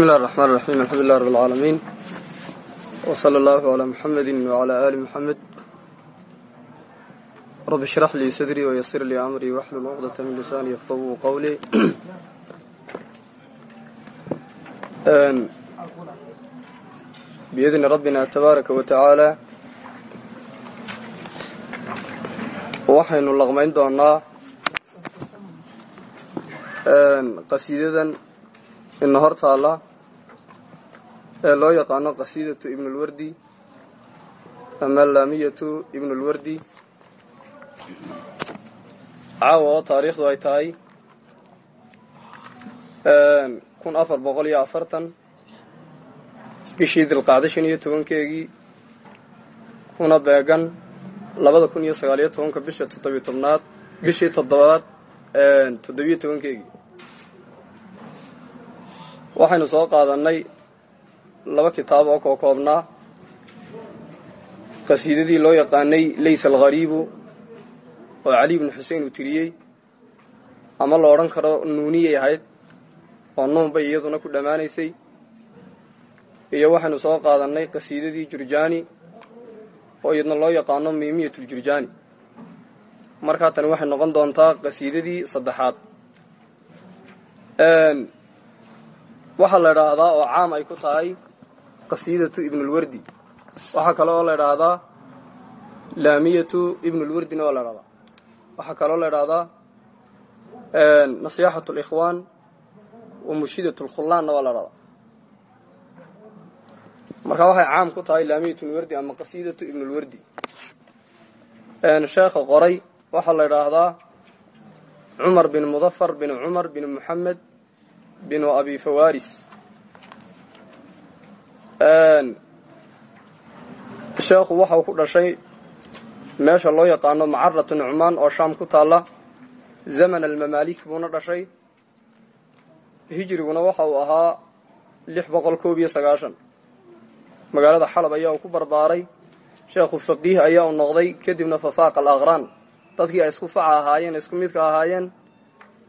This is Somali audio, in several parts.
illahi raxmaan raxiim alxamdulilah rab alcaalamiin w sala allahu calaa muxamedi wacalaa aali muxamed rabbi ishrax lii sadrii wayasir lii amrii waxlul cuqdata min lisaani yafqahu qowlii biidni rabbina tabaaraka wa tacaala waxaynu laqmayn doonaa qasiidadan ina hor taalla ee loo yaqaano qasiidatu ibnulwardi ama laamiyatu ibnulwardi. Caawa oo taariikhdu ay tahay kun afar boqol iyo afartan bishii dilqacda shan iyo tobankeegii kuna beegan labada kun iyo sagaaliyo tobanka bisha toddobiyo tobnaad bishii toddobaad toddobiyo tobankeegii waxaynu soo qaadannay laba kitaab oo koo koobnaa. Qasiidadii loo yaqaanay laysa alghariibu oo cali ibnu xusein uu tiriyey. Ama la odhan karo nuuniyay ahayd oo nuun bay iyaduna ku dhammaanaysay. Iyo waxaynu soo qaadannay qasiidadii jurjaani oo iyadna loo yaqaano miimiyatuljurjaani markaa tani waxay noqon doontaa qasiidadii saddexaad waxaa la idhaahdaa oo caam ay ku tahay qasiidatu ibnulwardi waxaa kale oo la idhaahdaa laamiyatu ibnulwardina waa la idhahdaa waxaa kaloo la idhaahdaa nasyaxat alikhwaan wa mushidat lkhullaanna waa la idhahdaa marka waxay caam ku tahay laamiyatulwardi ama qasiidatu ibnulwardi sheekha qoray waxaa la idhaahdaa cumar bin mudafar bin cumar bin muxamed binu abi fawaris sheekhu waxa uu ku dhashay meesha loo yaqaano macaratu nucmaan oo shaam ku taalla zaman almamaalik buuna dhashay hijriguna waxa uu ahaa lix boqol koob iyo sagaashan magaalada xalab ayaa uu ku barbaaray sheekhu faqiih ayaa uu noqday kadibna fafaaqa alaqraan dadkii ay isku faca ahaayeen isku midka ahaayeen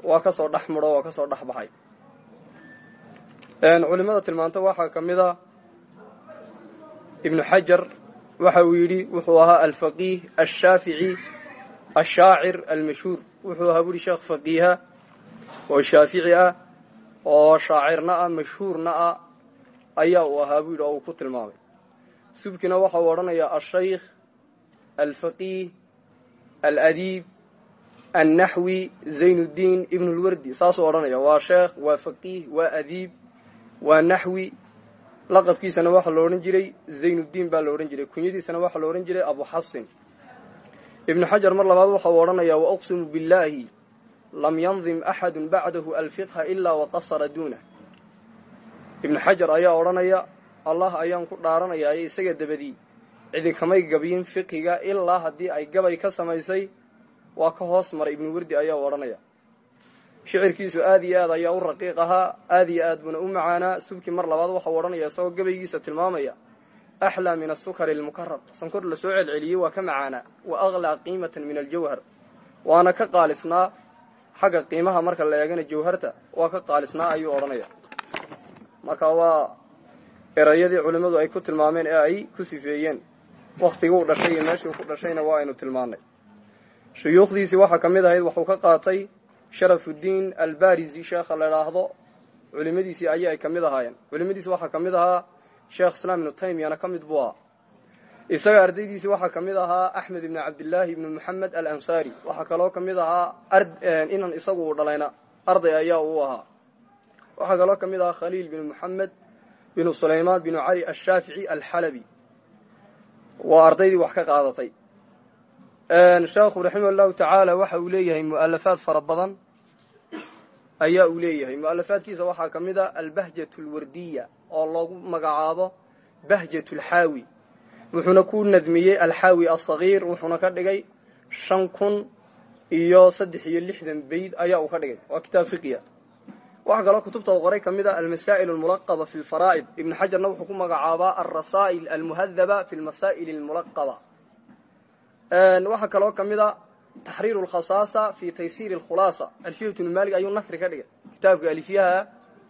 waa ka soo dhex waa ka soo dhex culimada tilmaanta waxaa ka mid a ibnu xajar waxa uu yidhi wuxuu ahaa alfaqiih ashaafici ashaacir almashhuur. Wuxuu ahaa buuhi sheekh faqiiha oo shaafici ah oo shaacirna ah mashhuurna ah ayaa uu ahaa buu oo uu ku tilmaamay. Subkina waxa uu odhanayaa ashaykh alfaqiih aladiib annaxwi zaynuddiin ibnulwardi saasuu odhanaya waa sheekh waa faqiih waa adiib waa naxwi. Laqabkiisana waxaa lo odhan jiray zaynuddiin baa lo odhan jiray. Kunyadiisana waxaa lo odhan jiray abu xafsin ibnu xajar mar labaad waxa uu odhanayaa waqsimu billaahi lam yandim axadu bacdahu alfiqha ilaa waqasara duunah ibnu xajar ayaa odhanaya allah ayaan ku dhaaranayaaye isaga dabadii cidi kamay gabiyin fiqiga ilaa haddii ay gabay ka samaysay waa ka hoos maray. Ibnu wardi ayaa u odhanaya shicirkiisu aad iyo aad ayaa u raqiiq ahaa aad iyo aad buna u macaanaa subki mar labaad waxau odhanaya isagoo gabaygiisa tilmaamaya axlaa min asukari almukarab sankor la soo celceliyey waa ka macaanaa wa aklaa qiimatan min aljawhar. Waana ka qaalisnaa xagga qiimaha marka la eegana jawharta waa ka qaalisnaa ayuu odhanaya marka waa erayadii culimmadu ay ku tilmaameen ee ay ku sifeeyeen wakhtiguu dhashay iyo meeshuu ku dhashayna waa aynu tilmaannay. Shuyuukhdiisii waxaa ka mid ahayd waxuu ka qaatay sharafudiin albarisi sheekha la idhaahdo culimadiisii ayay ay ka mid ahaayeen. Culimadiisi waxaa ka mid ahaa sheekh islaam ibnu taymiyana ka mid buu ahaa. Isaga ardaydiisii waxaa ka mid ahaa axmed ibni cabdillaahi ibni moxamed alansaari. Waxaa kaloo ka mid ahaa inan isagu dhalayna arday ayaa uu ahaa. Waxaa kaloo ka mid ahaa khaliil binu moxamed binu sulaymaan binu cali ashaafici alxalabi waa ardaydii wax ka qaadatay. Sheekhu raximah tacaala waxa uu leeyahay mu'alafaad fara badan ayaa uu leeyahay. Mu'alafaadkiisa waxaa ka mid a albahjat alwardiya oo loogu magacaabo bahjat alxaawi wuxuuna ku nadmiyey alxaawi asagiir wuxuuna ka dhigay shan kun iyo saddex iyo lixdan bayd ayaa uu ka dhigay. Waa kitaab fiqiya waxaa kaloo kutubta u qoray ka mid a almasaa'il almulaqaba fi lfaraa'id ibnu xajarna wuxuu ku magacaabaa alrasaa'il almuhadaba fi lmasaa'il almulaqaba. Waxaa kaloo ka mid a taxriiru lkhasaasa fi taysiiri alkhulaasa alfiyat bnu maalik ayuu nasri ka dhigay kitaabka alifyaha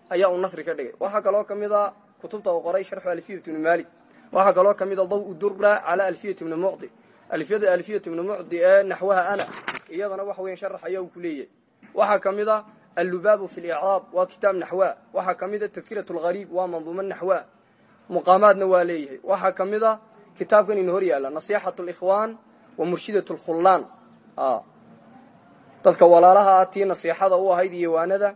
ayaa uu nasri ka dhigay waxaa kaloo ka mid a kutubta uu qoray sharxu alfiyat ibni malik waxaa kaloo ka mid a daw dura cala alfiyat ibni mucdi alfiyada alfiyat ibni mucdi ee naxwaha ana iyadana waxa weyan sharax ayaa uu ku leeyahay waxaa ka mid a allubaabu fi licraab waa kitaab naxwa waxaa ka mid a tadkirat lgariib waa manduumo naxwa muqaamaadna waa leeyahay waxaa ka mid a kitaabkan ina hor yaalla nasixat likhwaan wa murshidat lkhullaan dadka walaalaha ah tii nasiixada u ahayd iyo waanada.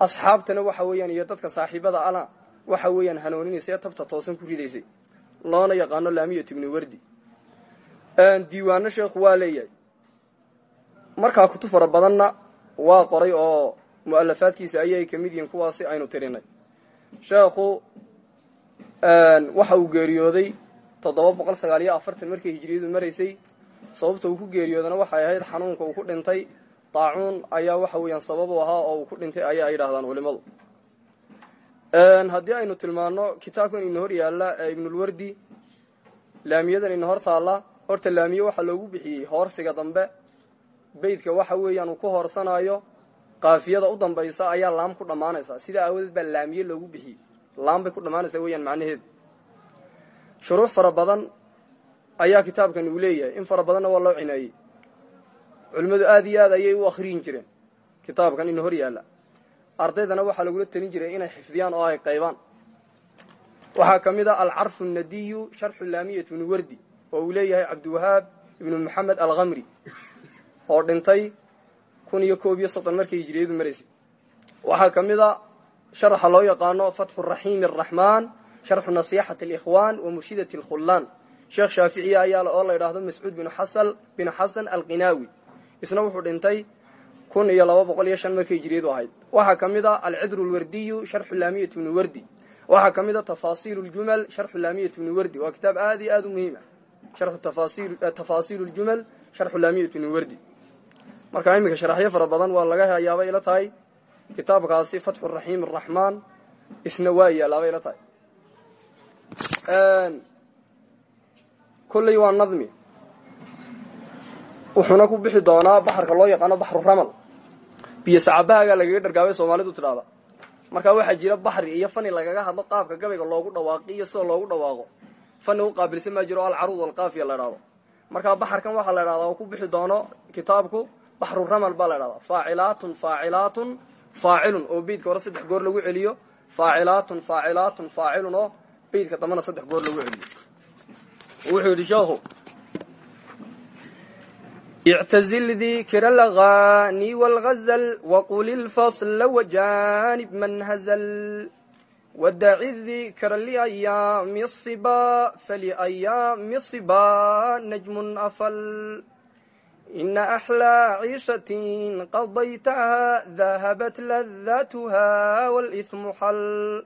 Asxaabtana waxa weeyaan iyo dadka saaxiibada ana waxa weeyaan hanooninaysa ee tabta toosan ku ridaysay. Loona yaqaano laamiyat ibni wardi. Diiwaano sheekhu waa leeyahay. Markaa kutub fara badanna waa qoray oo mu'alafaadkiisa ayay ka mid yihiin kuwaasi aynu tirinay. Sheekhu waxa uu geeriyooday toddoba boqol sagaal iyo afartan markay hijriyadu maraysay sababta uu ku geeriyoodana waxay ahayd xanuunka uu ku dhintay. Daacuun ayaa waxa weeyaan sabab u ahaa oo uu ku dhintay ayaa ay dhahdaan culimadu. Haddii aynu tilmaano kitaabkan ina hor yaalla ee ibnulwardi laamiyadan ina hor taalla horta laamiye waxaa loogu bixiyey hoorsiga dambe beydka waxa weeyaan uu ku hoorsanaayo qaafiyada u dambaysa ayaa laam ku dhammaanaysa. Sidaa aawadeed baa laamiye loogu bixiyey. Laam bay ku dhammaanaysaa weeyaan macnaheedu. Shuruux fara badan ayaa kitaabkan uu leeyahay. In fara badanna waa loo cineeyey culimmadu aad iyo aad ayay u akhriyin jireen. Kitaabkan ina hor yaalla. Ardaydana waxaa lagula telin jiray inay xifdiyaan oo ay qaybaan. Waxaa ka mid a alcarfu nadiyu sharxu laamiyat ibnu wardi oo uu leeyahay cabdiwahaab ibnu maxamed alkhamri oo dhintay kun iyo koob iyo soddon markay hijriyadu maraysay waxaa ka mid a sharaxa loo yaqaano fatxu raxiimi araxmaan sharxu nasixati alikhwaan wa murshidati alkhullaan sheekh shaaficiya ayaa oo la idhaahdo mascuud binu xasan alqinaawi. Isna wuxuu dhintay kun iyo laba boqol iyo shan markay hijriyadu ahayd. Waxaa ka mid a alcidru lwardiyu sharxu laamiyat ibni wardi. Waxaa ka mid a tafaasiil ljumal sharxu laamiyat ibni wardi. Waa kitaab aad iyo aad u muhiim ah. Tafaasiil ljumal sharxu laamiyat ibni wardi. Marka iminka sharaxyo fara badan waa laga hayaabay ila tahay kitaabkaasi fatxu raxiim araxmaan isna waa yaalaabay ila tahay kolley waa nadmi. Wuxuuna ku bixi doonaa baxarka loo yaqaano baxru ramal. Biyo sacabahaagaa lagaga dhargaabay soomaalidu tidhaahda. Markaa waxaa jira baxri iyo fani lagaga hadlo qaabka gabayga loogu dhawaaqi iyo sida loogu dhawaaqo. Fani u qaabilsan maa jiro alcaruud alqaafiya la idhahdo markaa baxarkan waxaa la idhahdaa oo ku bixi doono kitaabku baxru ramal baa la idhahdaa faacilaatun faacilaatun faacilun oo beydka hore saddex goor lagu celiyo. Faacilaatun faacilaatun faacilun oo beydka dambana saddex goor lagu celiyo wuxuu yidhi sheekhu اعتزل ذكر الأغاني والغزل وقل الفصل وجانب من هزل ودع الذكر لأيام الصبا فلأيام الصبا نجم أفل إن أحلى عيشة قضيتها ذهبت لذاتها والإثم حل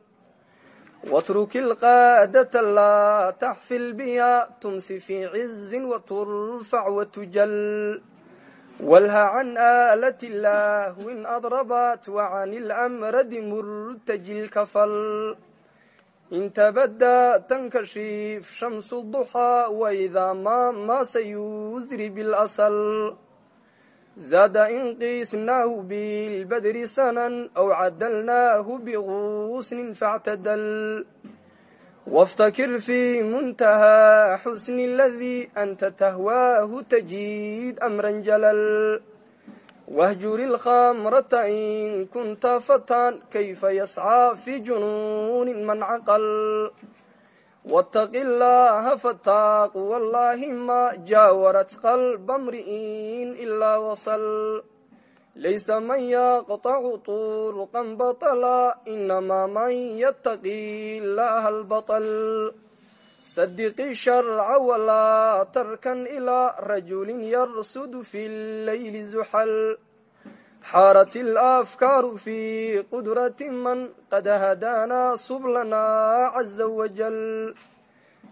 واترك القادة لا تحفل بها تمسي في عز وترفع وتجل والها عن آلة الله إن أضربت وعن الأمرد مرتجي الكفل إن تبدى تنكشف شمس الضحى وإذا ما ما سيزري بالأصل زاد إن قيسناه بالبدر سنا أو عدلناه بغصن فاعتدل وافتكر في منتهى حسن الذي أنت تهواه تجيد أمرا جلل واهجر الخمرة إن كنت فتى كيف يسعى في جنون من عقل wtaqi llaha fataaqu wallaahi ma jaawarat qalba mri'in ilaa wasal laysa man yaqtacu turuqan baطla inamaa man yataqi llaha albaطl sadiqi sharca walaa tarkan ilaa rajulin yarsudu fi leyli zuxal xaarat اlafkaaru fi qudrati man qad hadaanaa sublana caza wajal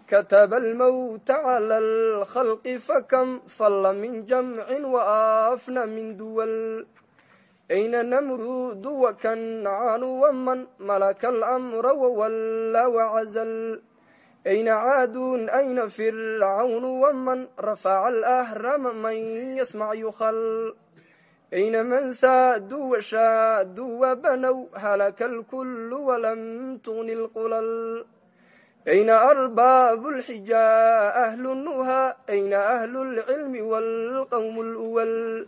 kataba almowta cala alkhalqi fakam falla min jamcin waafna min duwal ayna namruudu wakan caanu waman malaka alamra wawalla wacazal ayna caadun ayna fircawn waman rafaca alhrama man yasmac yukhal man saaduu washaaduu wabanow halaka alkullu walam tugni lqulal ayna arbaabu lxijaa ahlu nuha ayna ahlu lcilmi waalqawmu luwal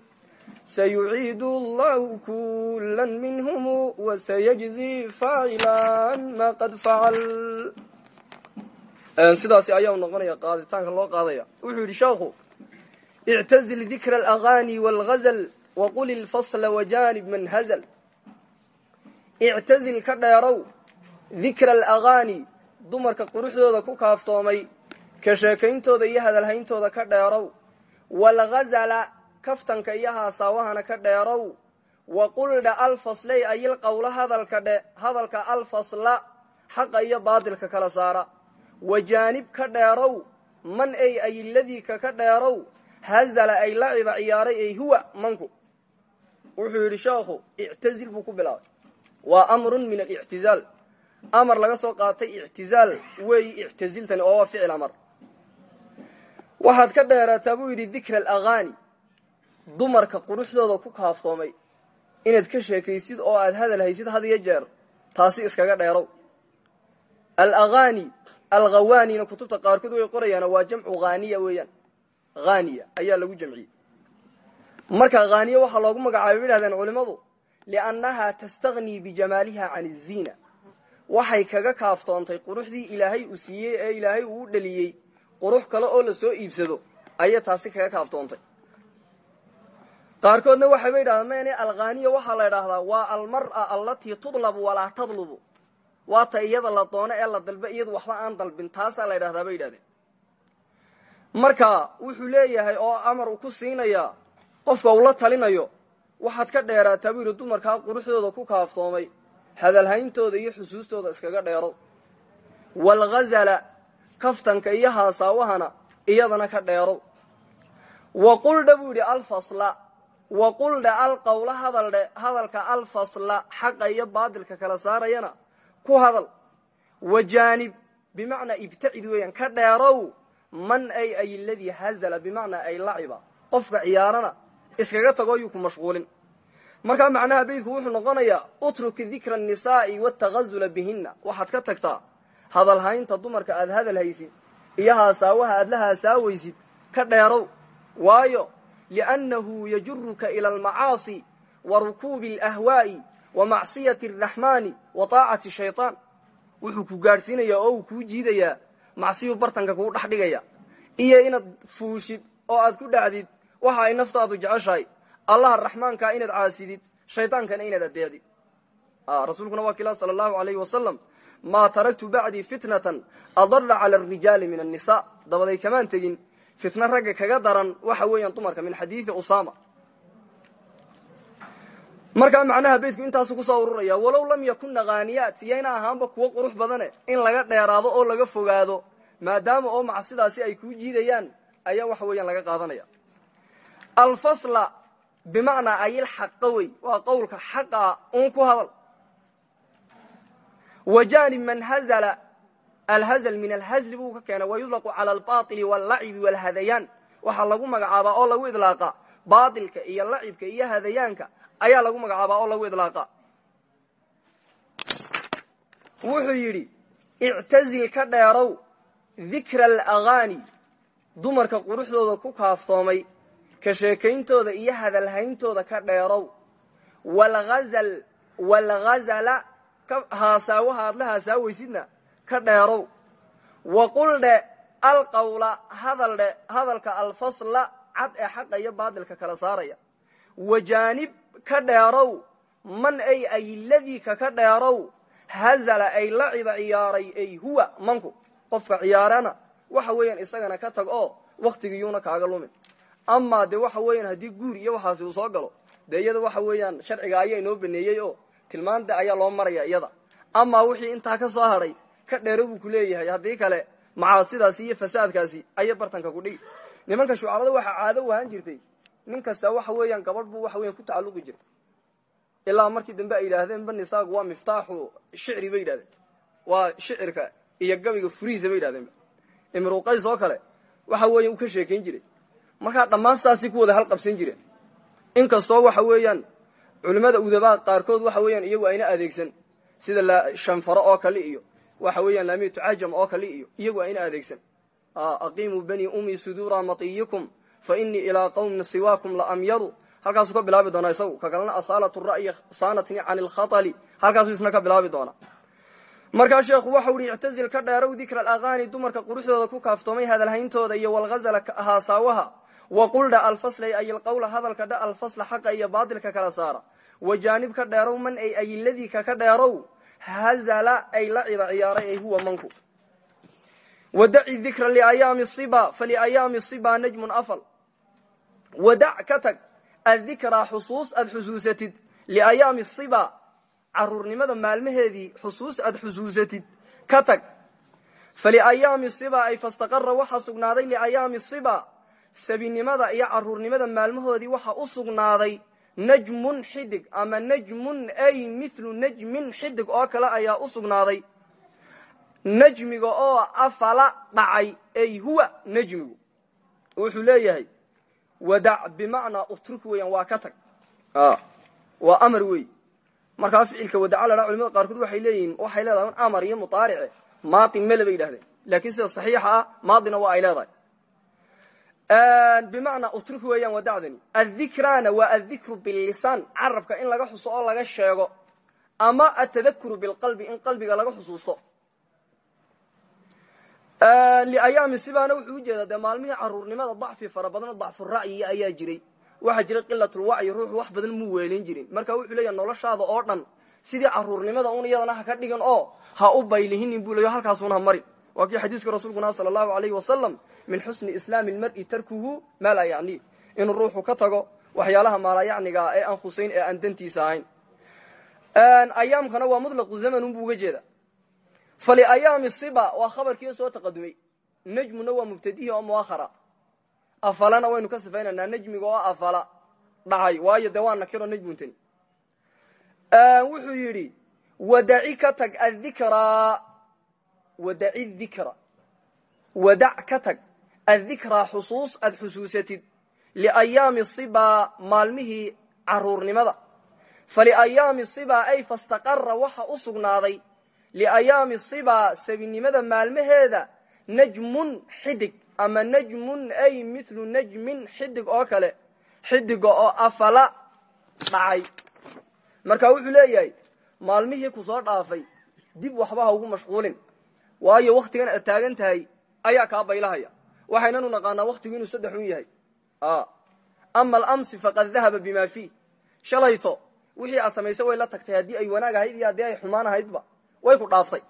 sayuciidu allahu kula minhum wasayajzi faacilan ma qad facal sidaasi ayaa noqonaya qaaditaanka loo qaadaya wuxuu yidhi sheekhu ictazil dikra alagaani walgazl waqul ilfasla wajanib man hazl ictazil ka dheerow dikra alagaani dumarka quruxdooda ku kaaftoomay ka sheekayntooda iyo hadalhayntooda ka dheerow. Walgazala kaftanka iyo haasaawahana ka dheerow. Waqul dhe alfaslay ayil qowla hadalka dhe hadalka alfasla xaqa iyo baadilka kala saara. Wajaanib ka dheerow man ay ayiladii ka ka dheerow hazala ay laciba ciyaaray ay huwa manku wuxuu yidhi sheekhu ictazil buu ku bilaabay. Waa amrun min alictizaal amar laga soo qaatay ictizaal weeyi ictaziltani oo waa ficil amar. Waxaad ka dheeraataa buu yidhi dikra alagaani dumarka quruxdooda ku kaaftoomay. Inaad ka sheekaysid oo aad hadal haysid had iyo jeer taasi iskaga dheerow. Alagaani alghawaanina kutubta qaarkood way qorayaana waa jamcu haaniya weeyaan. Haaniya ayaa lagu jamciyey marka haaniya waxaa loogu magacaabay bay yidhahdeen culimmadu liannahaa tastagnii bijamaaliha can iziina waxay kaga kaaftoontay quruxdii ilaahay uu siiyey ee ilaahay uu u dheliyey qurux kale oo la soo iibsado ayay taasi kaga kaaftoontay qaarkoodna waxay ba yidhahdeen mene alhaaniya waxaa la idhaahdaa waa almar'a allatii tudlabu walaa tadlubu. Waa iyada la doono ee la dalbe iyadu waxba aan dalbin taasaa la yidhahdaa bay yidhahdeen marka wuxuu leeyahay oo amar ku siinayaa qofka uu la talinayo waxaad ka dheeraataa buu yidhi dumarkaa quruxdooda ku kaaftoomay hadalhayntooda iyo xusuustooda iskaga dheero. Walghazala kaftanka iyo haasaawahana iyadana ka dheero. Waquldha buu yidhi alfasla waquldha alqawla hadaldhe hadalka alfasla xaqa iyo baadilka kala saarayana ku hadal. Wajaanib bimacnaa ibtacid weeyaan ka dheerow man ay ay ladii hazala bimacnaa ay laciba. Qofka ciyaarana iskaga tago yuu ku mashquulin. Markaa macnaha beydku wuxuu noqonayaa utruk dikra annisaa'i watagazula bihina waxaad ka tagtaa hadalhaynta dumarka aad hadal haysid iyo haasaawaha aad la haasaawaysid ka dheerow. Waayo liannahu yajuruka ila almacaasi wa rukuubi alahwaa'i wa macsiyati araxmaani wa taacati shaytaan. Wuxuu ku gaadhsiinayaa oo uu kuu jiidayaa macsiyuu bartanka kuu dhex dhigaya iyo inaad fuushid oo aad ku dhacdid waxa ay naftaadu jeceshahay. Allaha raxmaankaa inaad caasidid shaydaankana inaad adeecdid rasuulkuna waa kila sala allahu alayhi wasalam maa taraktu bacdii fitnatan adara cala arijaali min annisa dabaday kamaan tegin. Fitna ragga kaga daran waxa weeyaan dumarka min xadiidi usama markaa macnaha beydku intaasu ku soo ururaya walow lam yakuna haaniyaat iyayna ahaanba kuwo qurux badane in laga dheeraado oo laga fogaado maadaama oo macsidaasi ay kuu jiidayaan ayaa waxa weeyaan laga qaadanaya alfasla bimacnaa ayil xaqa wey waa qowlka xaqa un ku hadal. Wajanib man hazla alhazl min alhazli buu ka keenay wayudlaqu cala albaili wallacibi walhadayaan waxaa lagu magacaabaa oo lagu idlaaqa baailka iyo lacibka iyo hadayaanka ayaa lagu magacaabaa oo lagu idlaaqa. Wuxuu yidhi ictazil ka dheerow dikra alagaani dumarka quruxdooda ku kaaftoomay ka sheekayntooda iyo hadalhayntooda ka dheerow. Walghazal walghazala haasaawaha aad la haasaawaysidna ka dheerow. Waqul dhe alqawla hadal dhe hadalka alfasla cad ee xaqa iyo baadilka kala saaraya. Wajaanib ka dheerow. Man ay ayladii ka ka dheerow. Hazala ay laciba ciyaaray ay huwa manku qofka ciyaarana waxa weeyaan isagana ka tag oo waktigiyuuna kaaga lumin amaa de waxa weeyaan haddii guur iyo waxaasi uu soo galo dee iyada waxa weeyaan sharciga ayaa inoo baneeyey oo tilmaanta ayaa loo maraya iyada. Amaa wixii intaa ka soo hadhay ka dheero buu ku leeyahay. Haddii kale macaasidaasi iyo fasaadkaasi ayay bartanka ku dhigi. Nimanka shucarada waxaa caado u ahaan jirtay nin kasta waxa weeyaan gabadh buu waxa weyan ku tacalluqi jiray. Ilaa markii dambe ay yidhaahdeen banisaagu waa miftaaxu shicri bay yidhahdeen waa shicirka iyo gabayga furihiisa bay yidhahdeen imruqays oo kale waxa weeya uu ka sheekayn jiray markaa dhammaan sidaasay ku wada halqabsan jireen inkastoo waxa weeyaan culimmada udabaa qaarkood waxa weeyaan iyagu ayna adeegsan sida shanfaro oo kale iyo waxa weeyaan laamiyatu cajam oo kale iyo iyagu ayna adeegsan. Aqiimuu bani umi suduura matiyikum fa inii ilaa qawmin siwaakum laamyadu halkaasuu ka bilaabi doonaa isagu ka kalena asaalatu ra'yi saanatni can ilkhatali halkaasuu isna ka bilaabi doonaa. Markaa sheekhu waxau ihi ictazil ka dheerow dikra alaqaani dumarka quruxdooda ku kaaftoomay hadalhayntooda iyo walghazala haasaawaha waqul dha alfaslay ay ilqawla hadalka dha alfasla xaqa iyo baatilka kala saara. Wajaanib ka dheerow man ay ayiladii kaka dheerow hazala ay la ciba ciyaaray ay huwa manku. Wadaci dikra liayaami siba faliayaami siba najmun afal. Wadac ka tag adikraa xusuus aad xusuusatid. Liayaami siba caruurnimada maalmaheedii xusuus aad xusuusatid. Ka tag faliayaami siba ay fastaqara waxaa sugnaaday liayaami siba sabinimada iyo caruurnimada maalmahoodii waxa u sugnaaday najmun xidig ama najmun ay mithlu najmin xidig oo kale ayaa u sugnaaday. Najmiga oo afala dhacay ay huwa najmigu. Wuxuu leeyahay wadac bimacnaa utruk weeyaan waa ka tag. Waa amar wey markaa ficilka wadaca la dhaa culimada qaarkood waxay leeyihiin waxay leedahay amar iyo mudaarice maadi mele bay yidhahdeen. Laakiin sida saxiixa ah maadina waa ay leedahay bimacnaa utruk weeyaan wadacdani addikrana waa addikru billisaan carabka in laga xuso oo laga sheego ama atadakuru bilqalbi in qalbiga laga xusuusto. Liayaami sibaana wuxuu u jeedaa dee maalmihii caruurnimada dacfi fara badan oo dacfura'yi ayaa jiray. Waxaa jiray qilatulwacyi ruuxu wax badan muu weelin jirin. Marka wuxuu leeyahay noloshaada oo dhan sidii caruurnimada un iyadana ha ka dhigan oo ha u baylihinin buu leeya halkaasuna ha marin waa kii xadiiska rasuulkuna sala allahu alayhi wasalam min xusni islaami lmar'i tarkuhu maa laa yacni. Inuu ruuxu ka tago waxyaalaha maalayacnigaa ee aan khusayn ee aan dantiisa ahayn. Ayaamkana waa mutlaqu zamanun buu uga jeeda faliayaami siba waa khabarkiio soo taqadumay. Najmuna waa mubtadihi oo muahara afalana waynu ka sifaynanaa najmiga oo afala. Dhacay waayo dee waa nakiro najmuntani wuxuu yidhi wadaci ka tag adikraa wadaci dikra. Wadac ka tag. Addikraa xusuus aad xusuusatid. Liayaami siba maalmihii caruurnimada. Faliayaami siba ay fastaqara waxa u sugnaaday. Liayaami siba sabinimada maalmaheeda najmun xidig ama najmun ay mithlu najmin xidig oo kale. Xidiga oo afala dhacay marka wuxuu leeyahay maalmihii ku soo dhaafay dib waxba ha ugu mashquulin waayo wakhtigan aad taagan tahay ayaa kaa baylahaya. Waxaynanu naqaanaa wakhtigu inuu saddex un yahay. Ama alamsi faqad dahaba bima fiih shalayto wixii aad samaysay way la tagtay haddii ay wanaag ahayd iyo haddii ay xumaan ahaydba way ku dhaaftay.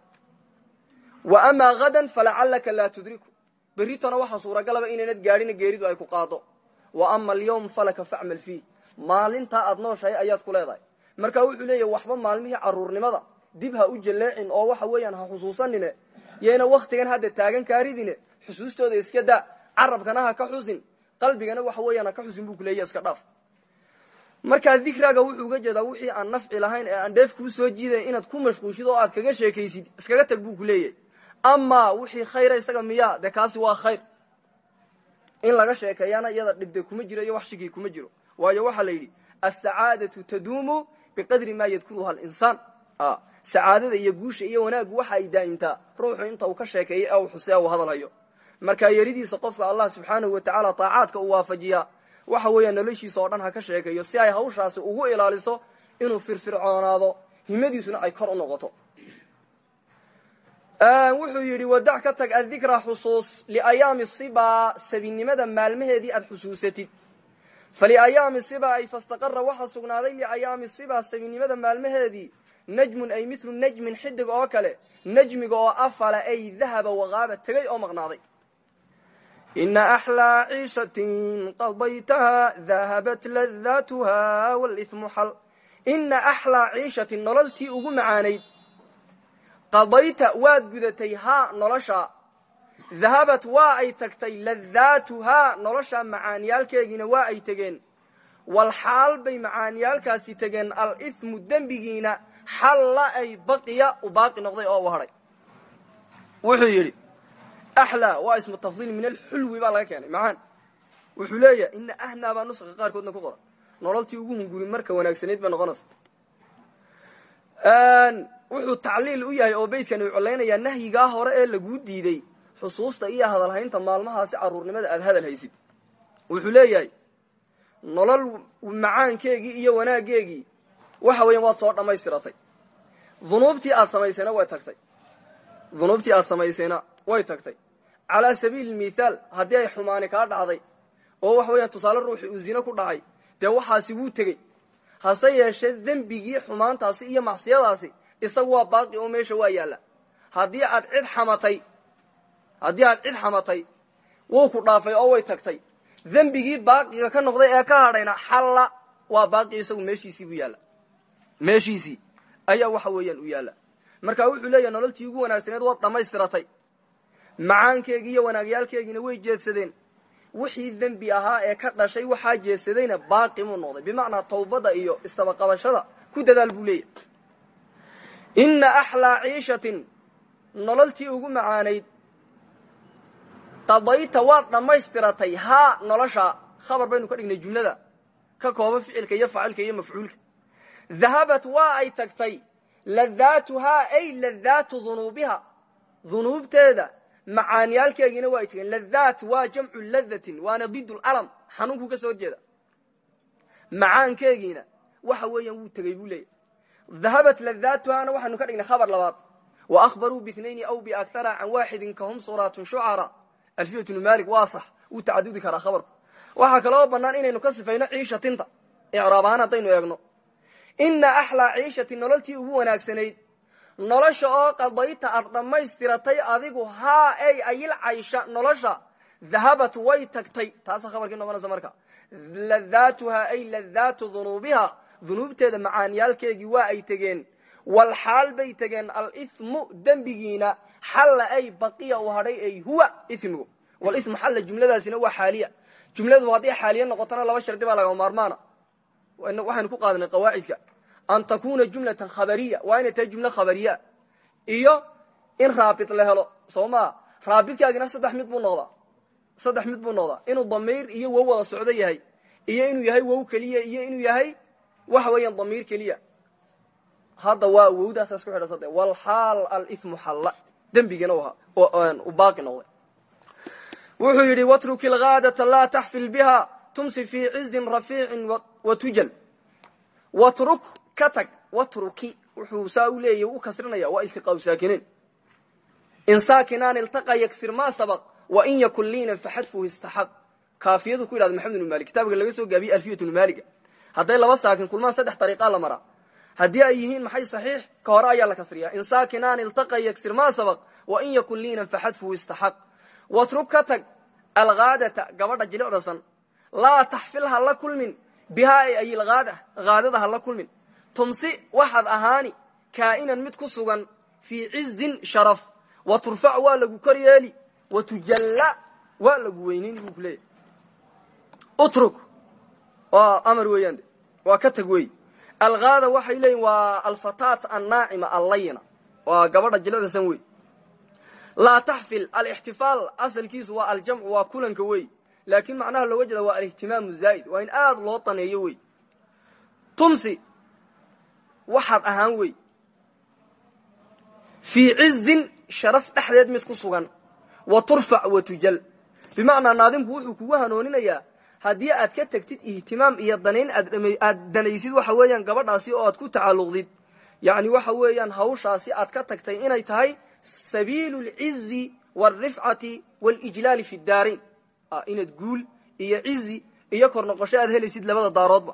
Wa amaa hadan falacallaka laa tudriku. Berritona waxaa suuragalaba inaynad gaadhina geeridu ay ku qaado. Wa ama alyawm falaka facmal fiih maalintaa aad nooshahay ayaad ku leedahay. Marka wuxuu leeyahy waxba maalmihii caruurnimada dib ha u jalleecin oo waxa weeyaan ha xusuusanine. Yayna wakhtigan hadda taagan kaaridine xusuustooda iska daa carabkana ha ka xusin qalbigana waxa weeyaan ka xusin buu kuleeya iska dhaaf. Markaa dikraaga wuxuu uga jeedaa wixii aan nafci lahayn ee aan dheef kuu soo jiiday inaad ku mashquushid oo aad kaga sheekaysid iskaga tag buu ku leeyahy amaa wixii khayra isaga miyaa dee kaasi waa khayr. In laga sheekeeyana iyada dhibde kuma jiro iyo wax shigii kuma jiro. Waayo waxaa la yidhi asacaadatu taduumu biqadri maa yadkuruha alinsaan sacaadada iyo guusha iyo wanaaggu waxa ay daa'imtaa ruuxu inta uu ka sheekeeyo ee uu xuse uu hadal hayo markaa yaridiisa qofka allah subxaanahu wa tacaala taacaadka uu waafajiyaa waxa weeyaa noloshiisa oo dhan ha ka sheekeeyo si ay hawshaasi ugu ilaaliso inuu firfircoonaado himadiisuna ay kor u noqoto. Wuxuu yidhi wadac ka tag addikra xusuus liayaami siba sabinimada maalmaheedii aad xusuusatid. Faliayaami siba ay fastaqara waxa sugnaaday liayaami siba sabinimada maalmaheedii najmun ay mithlu najmin xidig oo kale najmiga oo afala ay dahaba waqaaba tegay oo maqnaaday. Ina axlaa ciishatin qadaytaha dahabat ladatuha wlithmu xal. Ina axlaa ciishatin nololtii ugu macaanayd qadayta waad gudatay haa nolosha. Dahabat waa ay tagtay ladaatuhaa nolosha macaaniyaalkeegiina waa ay tegeen. Walxaal bay macaaniyaalkaasi tegeen alithmu dembigiina xalla ay baqiya u baaqi noqday oo u hadhay wuxuu yidhi axlaa waa ismu tafdiil min alxulwi baa laga keenay macaan. Wuxuu leeyahay ina ahnaa baa nuska qaarkoodna ku qoran. Nololtii ugu hunguri marka wanaagsanayd bay noqonaysa wuxuu tacliil u yahay oo beydkan uu colaynayaa nahyigaa hore ee laguu diiday xusuusta iyo hadalhaynta maalmahaasi caruurnimada aad hadal haysid. Wuxuu leeyahay nolol macaankeegii iyo wanaaggeegii waxa weeyaan waad soo dhammaystiratay dunuubtii aad samaysayna way tagtay. Dunuubtii aad samaysayna way tagtay. Calaa sabiili mithaal haddii ay xumaani kaa dhacday oo waxa weeyaan tusaale ruuxi uu zine ku dhacay dee waxaasi wuu tegey. Hase yeeshee dembigii xumaantaasi iyo macsiyadaasi isagu waa baaqi oo meesha waa yaalla. Haddii aad cid xamatay haddii aad cid xamatay wuu ku dhaafay oo way tagtay. Dembigii baaqiga ka noqday ee ka hadhayna xalla waa baaqi isagu meeshiisii buu yaalla meeshiisii ayaa waxa weeyaan u yaalla. Marka wuxuu leeyahay nololtii ugu wanaagsaneed waad dhammaystiratay macaankeegii iyo wanaagyaalkeegiina way jeedsadeen. Wixii dembi ahaa ee ka dhashay waxaa jeedsadayna baaqi muu noqday. Bimacnaa tawbada iyo istabaqabashada ku dadaal buu leeyahay. Inna axlaa ciishatin nololtii ugu macaanayd qadayta waad dhammaystiratay haa nolosha. Khabar baynu ka dhignay jumlada ka kooba ficilka iyo faacilka iyo mafcuulka dahabat waa ay tagtay ladaatuhaa ay ladaatu dunuubiha dunuubteeda macaaniyaalkeegiina waa ay tageen ladaat waa jamcu ladatin waana did lalam xanuunkuu ka soo horjeeda macaankeegiina waxa weeyaan wuu tegey buu leeyahy dahabat ladaatuhaana waxaanu ka dhignay khabar labaad wa ahbaruu biitnayni aw biakhara can waaxidin kahum suuraatun shucara alfiyat bnu waa sax wuu tacadudi karaa khabarku waxaa kaloo bannaan inaynu ka sifayno ciishatinta icraab ahaan haddaynu eegno ina axlaa ciishatin nololtii ugu wanaagsanayd nolosha oo qadayta aad dhammaystiratay adigu haa ey ayil caysha nolosha. Dahabat way tagtay. Taasa khabarkii noqonaysa marka. Ladaatuhaa ay ladaatu dunuubiha dunuubteeda macaaniyaalkeegii waa ay tegeen. Walxaal bay tegeen. Alithmu dembigiina xalla ay baqiya u hadhay ay huwa ithmigu. Walimu xalla jumladaasina waa xaaliya. Jumladu hadday xaaliya noqotona laba shardi baa laga maarmaana waxaynu ku qaadanay qawaacidka an takuna jumlatan khabariya waa inay tahay jumlo khabariya iyo in raabit la helo soo maa raabitkaagina saddex mid buu noqdaa saddex mid buu noqdaa inuu damiir iyo wow wada socdo yahay iyo inuu yahay wow keliya iyo inuu yahay waxa weeyaan damiir keliya hadda waa wowdaasa isku xidha sade walxaal alimu xalla dembigina u baaqi noqday wuxuu yidhi watruk ilgaadata laa taxfil biha tumsi fii cizin rafiicin watujal watruk ka tag. Watruki wuxuu saa u leeyahy u kasrinaya waa iltiqaau saakinain in saakinaan iltaqa yagsir ma sabaq wain yakun liinan faxadfuhu istaxaq. Kaafiyadu ku yidhahda maxamed ibnu malik kitaabka laga soo gaabiyey alfiyat ibnu maliga hadday laba saakin kulmaan saddex dariiqaa la maraa. Haddii ay yihiin maxay saxiix? Ka hore ayaa la kasriyaa. In saakinaan iltaqa yagsir ma sabaq wain yakun liinan faxadfuhu istaxaq. Watruk ka tag algaadata gabadha jilicdasan laa taxfil ha la kulmin. Bihaa ay ayilgaada haadada ha la kulmin. Tumsi waxaad ahaani kaa'inan mid ku sugan fii cizin sharaf. Wa turfac waa lagu kor wa tujalla waa lagu weynayn buu ku leeyahy utruk waa amar ka tag wey waxay leeyihiin waa alfataat annaacima allayna waa gabadha jilicdasan wey laa taxfil alixtifaal asalkiisu waa aljamcu waa kulanka wey laakiin macnaha looga jeeda waa alihtimaamu zaa'id waa in aada loo daneeyo wey. Tumsi waxaad ahaan wey. Fii cizin sharaf dhexdeed mid ku sugan wa turfac wa tujal. Bimacnaa naadimku wuxuu kugu hanooninayaa haddii aad ka tegtid ihtimaam iyo danayn aad danaysid waxa weeyaan gabadhaasi oo aad ku tacalluqdid. Yacni waxa weeyaan hawshaasi aad ka tagtay inay tahay sabiilu lcizi waalrifcati waalijlaali fi daarayn inaad guul iyo cizi iyo kor noqosho aad helaysid labada daaroodba.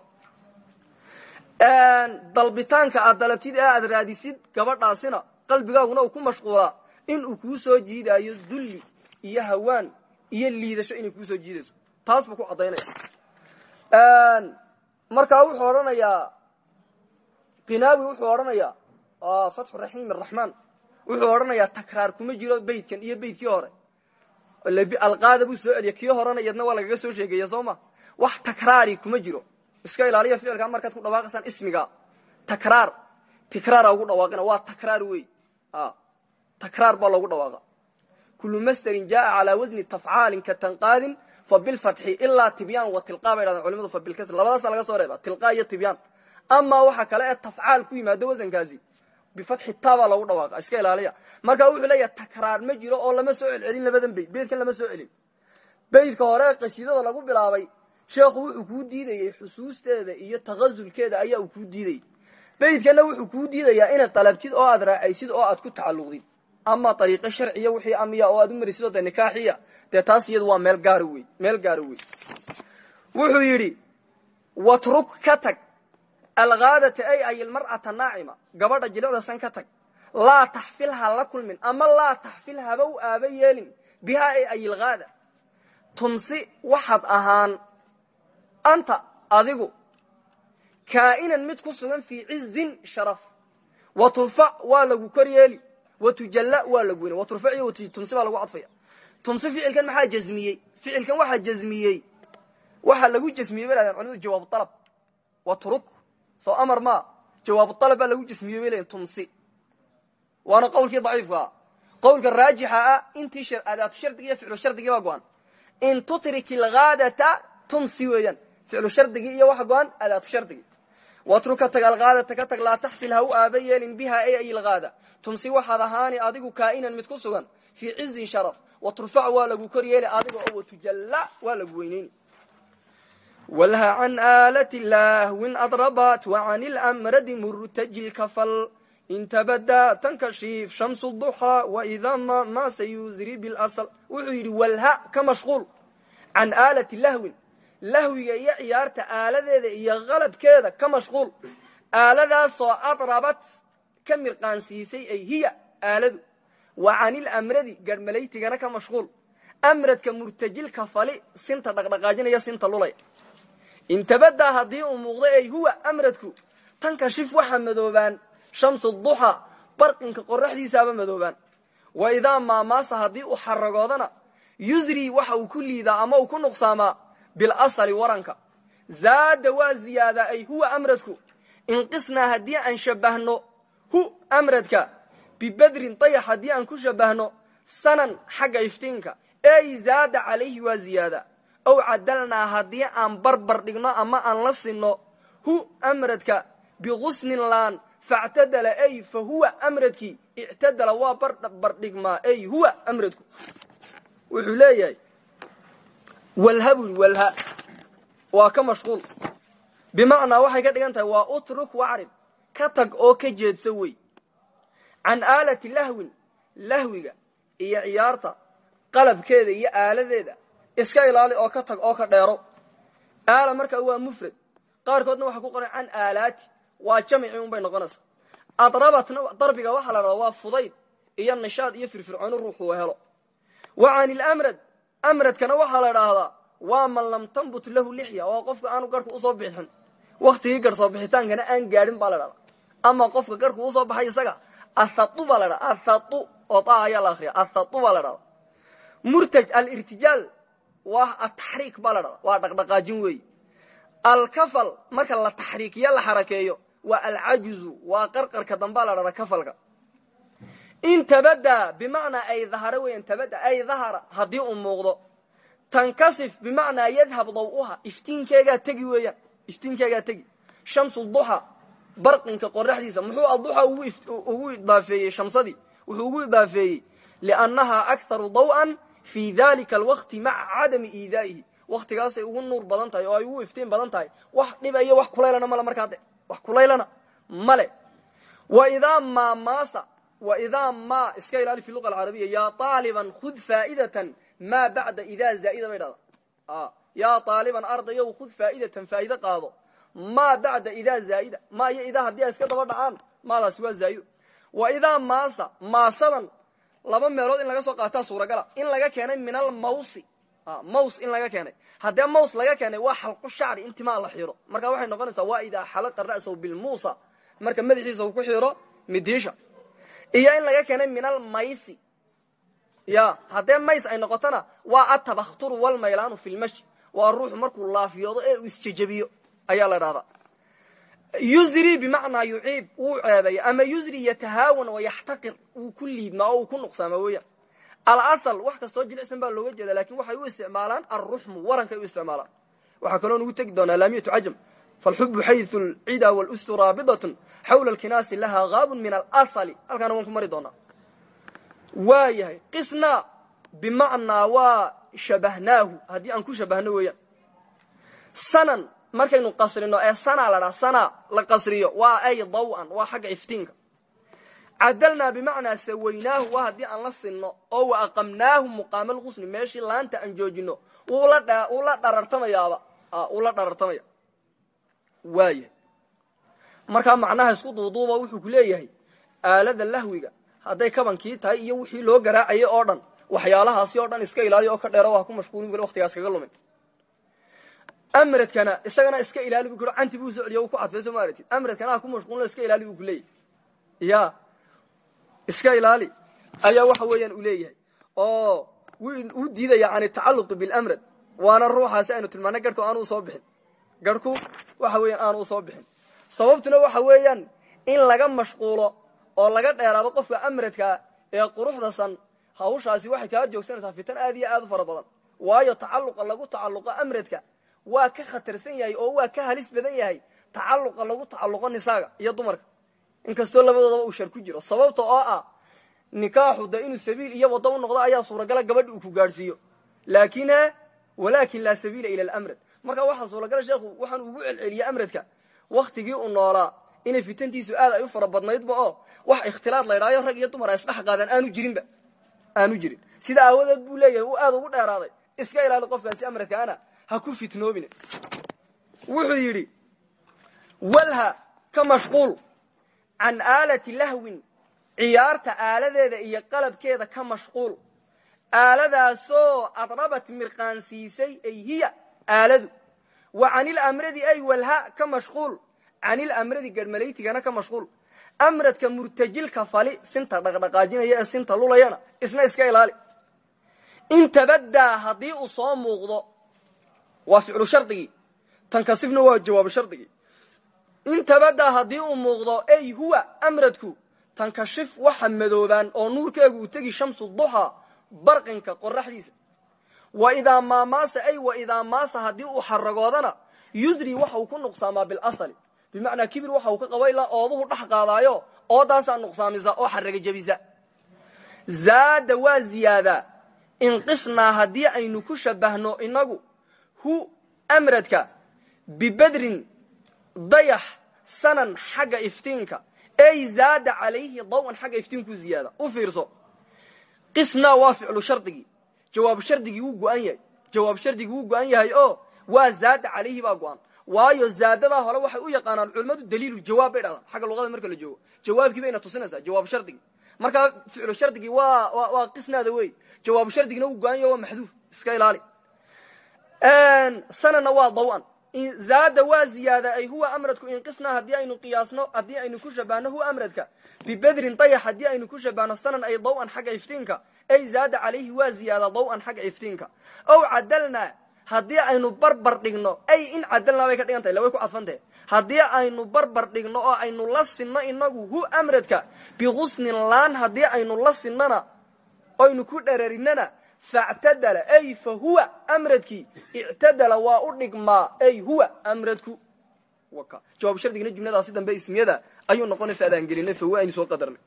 Dalbitaanka aad dalabtid aad raadisid gabadhaasina qalbigaaguna uu ku mashquulaa in uu kuu soo jiidaayo dulli iyo hawaan iyo liidasho inay kuu soo jiidayso. Taas buu ku caddaynaya. Markaa wuxuu odhanayaa qinaawi wuxuu odhanayaa fatxu raxiim araxmaan wuxuu odhanayaa takraar kuma jiro beydkan iyo beydkii hore alqaada buu soo celiya. Kii horena iyadna waa lagaga soo sheegeeya soo wax takraari kuma jiro. Iska ilaaliya ficilkaa markaad ku dhawaaqaysaan ismiga. Takraar. Tikraara ugu dhawaaqina. Waa takraar wey takraar baa loogu dhawaaqa. Kulu masderin jaaa calaa wasni tafcaalin ka tanqaadin fa bilfatxi ilaa tibyaan wa tilqa bay culimadu fa bilkasr labadaasa laga soo reeba. Tilqa iyo tibyaan. Amaa waxa kale ee tafcaal ku yimaado wasankaasi bifatxi ta baa lagu dhawaaqa iska ilaaliya marka wuxuu leeyahay takraar ma jiro oo lama soo celcelin labadan bayd beydkan lama soo celin beydka hore ee qasiidada lagu bilaabay sheekhu wuxuu kuu diidayey xusuusteeda iyo takasulkeeda ayaa uu kuu diidayay beydkana wuxuu kuu diidayaa inaad dalabtid oo aad raacaysid oo aad ku tacalluqdid ama ariiqo sharciya wixii amiya oo aad u marisid oo nikaaxiya dee taas iyadu waa meel gaara wey meel gaara wey wuxuu yidhi watruk ka tag alkaadata ay ay ilmar'ata naacima gabadha jilicdasan ka tag laa taxfilha la kulmin ama laa taxfil haba u aaba yeelin bihaa ay ay ilkaada tumsi waxaad ahaan anta adigu kaa'inan mid ku sugan fii cizin sharaf wa turfac waa lagu kor wa tujalla waa lagu weyne wa turfac iyo tumsi baa lagu cadfaya tumsi ficilkan maxaa jazmiyey ficilkan waxaa jazmiyey waxaa lagu jasmiyey bay lahdeen culimadu jawaabu alab wa turuk soo amar ma jawaabu alab baa lagu jasmiyey bay leeyiin tumsi. Waana qowlkii daciifkaa qowlka raajixa ah intii adaatu shardigii iyo ficlu shardigii baa go-an. In tutrik ilgaadata tumsi weeyaan. Ficlu shardigii iyo waxa go-an adaatu shardigii watru ka tag alkaadata ka tag laa taxfil ha u aaba yeelin biha ay ay ilkaada tumsi waxaad ahaani adigu kaa'inan mid ku sugan. Fii cizin sharaf walha can aalati lahwin adrabat wa can ilmradi murtaji lkafal intabada tankashiif shamsu duxaa waida ma sayuzri bilasl wuxuu yidhi walha ka mashquul. Can aalati lahwin lahwiga iyo ciyaarta aaladeeda iyo qalabkeeda ka mashquul. Aaladaasoo adrabat ka mirqaansiisay ay hiya aaladu. Wa canilmradi garhmalaytigana ka mashquul. Amradka murtajilka fali sinta dhaqdhaqaajinaya sinta lulay intabadaa haddii uu muuqdo ay huwa amradku tankashif waxa madoobaan shamsu duxa barqinka qoraxdiisaaba madoobaan. Wa idaa maamaasa haddii uu xaragoodana yusri waxa uu ku liidaa ama uu ku nuqsaamaa bilasali waranka. Zaada waa ziyaadaa ay huwa amradku. Inqisnaa haddii aan shabahno hu amradka. Bibedrin dayax haddii aan ku shabahno sanan xagga iftiinka. Ey zaada calayhi waa ziyaada ow cadalnaa haddii aan barbar dhigno ama aan la sinno hu amradka biqusnin laan factadala ay fa huwa amradkii ictadala waa barbardhigmaa ay huwa amradku. Wuxuu leeyahay walha bui walha waa ka mashquul. Bimacnaa waxay ka dhigan tahay waa utruk wacrib ka tag oo ka jeedso wey. Can aalati lahwin lahwiga iyo ciyaarta qalabkeeda iyo aaladeeda iska ilaali oo ka tag oo ka dheero. Aala markaa waa mufrad. Qaarkoodna waxaa ku qoran can aalaati. Waa jamci un bay noqonaysaa. Adrabatna darbiga waxaa la dhahdaa waa fudayd iyo nishaad iyo firfircooni ruuxuu helo. Wa can ilamrad amradkana waxaa la dhaahdaa waa man lam tambut lahu lixya waa qofka aanu garhku u soo bixin. Waktigii garh soo bixitaankana aan gaadhin baa la dhahdaa ama qofka garhku u soo baxay isaga athau baa la dhahda athau oo taa ayaa la akriya athau baa la dhahda murtaj alirtijaal waa ataxriik baa la dhahda waa dhaqdhaqaajin weeyi alkafal marka la taxriikiyo la xarakeeyo waa alcajuzu waa qarqarka dambaa la dhahda kafalka. In tabada bimacnaa ay dahara weyan tabada ay dahara haddii uu muuqdo tankasif bimacnaa yadhab daw'uha iftiinkeegaa tegi weeyaan iftiinkeegaa tegi. Shamsu duxa barqinka qoraxdiisa muxuu aduxa ugu idaafeeyey shamsadii? Wuxuu ugu idaafeeyey liannahaa akharu daw'an fii dalika alwaqti maca cadami iidaa'ihi waktigaasay ugu nuur badan tahay oo ay ugu iftiin badan tahay. Wax dhiba iyo wax kulaylana male markaa de wax kulaylana male. Wa idaa maamaasa wa idaa ma iska ilaali fi luga alcarabiya yaa aaliban khud faa'idatan maa bacda idaa zaa'ida bay dhahda yaa aaliban ardayow khud faa'idatan faa'ido qaado. Maa bacda idaa zaa'ida. Ma iyo idaa haddii iska daba dhacaan maadaasi waa zaa'ido. Wa idaa maasa maasadan laba meelood in laga soo qaataa suuragala in laga keenay min almawsi maws in laga keenay. Haddee maws laga keenay waa xalqu shacri in timaa la xiro marka waxay noqonaysaa waa idaa xalaqa ra'sahu bilmuusa marka madaxiisa uu ku xiro midiisha. Iyo in laga keenay min almaysi ya haddee mays ay noqotona waa atabakhturu walmaylaanu fi lmashi waa ruuxu markuu laafiyoodo ee uu isjejabiyo ayaa la dhahdaa yusri bimacnaa yuciib wuu ceebaya ama yusri yatahaawan wayaxtaqir wuu ku liidmaa oo uu ku nuqsaama weeyaan alasal wax kastoo jilicsan baa looga jeeda laakiin waxay u isticmaalaan alruxmu warankay u isticmaalaan. Waxaa kaloo nugu tegi doonaa laamiyatu cajam. Falxubu xayu lcida wlustu raabidatun xawla alkinaasi laha gaabun min alasali halkaana waan ku mari doonaa. Waa yahay qisna bimacnaa waa shabahnaahu haddii aan ku shabahno weeyaan markaynu qasrino ee sana la dhaa sana la qasriyo waa ay dawan waa xagga iftiinka. Cadalnaa bimacnaa sawaynaahu waa haddii aan la sinno oo wa aqamnaahu muqaama lqusni meeshii laanta aan joojino wuu la dharartamayaaba uu la dharartamaya. Waaya markaa macnaha isku duuduuba wuxuu ku leeyahay aalada lahwiga hadday kabankii tahay iyo wixii loo garaacayay oo dhan waxyaalahaasi oo dhan iska ilaaliya oo ka dheero waa ku mashquulin weli waqtigaas kaga lumin amradkana isagana iska ilaali bu ku buu socdiya u ku cadfay soo amradkana ku mashquulin iska ilaali buu ku ya iska ilaali ayaa waxa weeyaan uu leeyahay. Oo uu diidaya can tacaluqi bilamrad waana ruuxaasi aynu tilmaanay garhku aanu u soo bixin. Garhku waxa weeyaan aanu u soo bixin. Sababtuna waxa weeyaan in laga mashquulo oo laga dheeraado qofka amradkaa ee quruxda san hawshaasi waxay kaa joogsanaysaa fitan aad iyo aad u fara waayo tacaluqa lagu tacaluqo amradka waa ka khatarsan yahay oo waa ka halis badan yahay tacaluqa lagu tacaluqo nisaaga iyo dumarka. Inkastoo labadoodaba uu shar ku jiro. Sababta oo ah nikaaxu de inuu sabiil iyo waddo u noqdo ayaa suuragala gabadhi uu ku gaadhsiiyo. Laakin walakin laa sabiila ila alamrad marka waxaa suuragala sheekhu waxaan ugu celceliyey amradka. Waktigii uu noolaa inay fitantiisu aad ay u fara badnaydba oo wax ikhtilaad la ydhaayo rag iyo dumar ay isdhex qaadaan aanu jirinba. Aanu jirin. Sida aawadeed buu leeyahay uu aad ugu dheeraaday. Iska ilaali qofkaasi amradkaana ha ku fitnoobine. Wuxuu yidhi walha ka mashquul can aalati lahwin ciyaarta aaladeeda iyo qalabkeeda ka mashquul. Aaladaasoo adrabat mirqaansiisay ay hiya aaladu. Wa canilamradi ay walha ka mashquul canilamradi garhmalaytigana ka mashquul. Amradka murtajilka fali sinta dhaqdhaqaajinaya ee sinta lulayana isna iska ilaali. In tabadaa haddii uu soo muuqdo waa ficlu shardigii tankasifna waa jawaabu shardigii in tabadaa haddii uu muuqdo ay huwa amradku. Tankashif waxa madoobaan oo nuurkeegu uu tegi shamsu duxa barqinka qoraxdiisa wa idaa maamaasa ay wa idaa maasa haddii uu xaragoodana yusri waxa uu ku nuqsaamaa bilasali bimacnaa kibir waxa uu ka qaba ilaa ooduhu dhex qaadaayo oodaasaa nuqsaamisa oo xaraga jebisa zaada waa ziyaadaa inqisnaa haddii aynu ku shabahno inagu hu amradka bibedrin dayax sanan xagga iftiinka ey zaada calayhi dawan xagga iftiinku ziyaada. U fiirso. Qisnaa waa ficlu jawaabu shardigii wuu go-an yahay. Jawaab shardigii wuu go-an yahay oo waa zaada calayhi baa go-an. Waayo zaadadaa hore waxay u yaqaanaan culimmadu daliilu jawaab bay dhahdaan xagga luqada marka la joogo. Jawaabkii bayna tusinaysaa jawaabu shardigii markaa ficlu shardigii waa waa qisnaada wey jawaabu shardigina wuu go-an yahay waa maxduuf. Iska ilaali sanana waa dawan zaada waa ziyaada ay huwa amradku inqisnaa haddii aynu qiyaasno haddii aynu ku shabahno huwa amradka. Bibedrin dayax haddii aynu ku shabahno sanan ay dawan xagga iftiinka. Ay zaada calayhi waa ziyaada dawan xagga iftiinka. Ow cadalnaa haddii aynu barbar dhigno ay in cadalnaa bay ka dhigan tahay laway ku cadfantahe haddii aynu barbar dhigno oo aynu la sinno inagu hu amradka biqusnin laan haddii aynu la sinnona oynu ku dherarinana factadala ay fa huwa amradkii ictadala waa u dhigmaa ay huwa amradku. Jawaab shardigina jumladaasi dambe ismiyada ayuu noqonay faadaan gelinay fa huwa aynu soo qadarnay.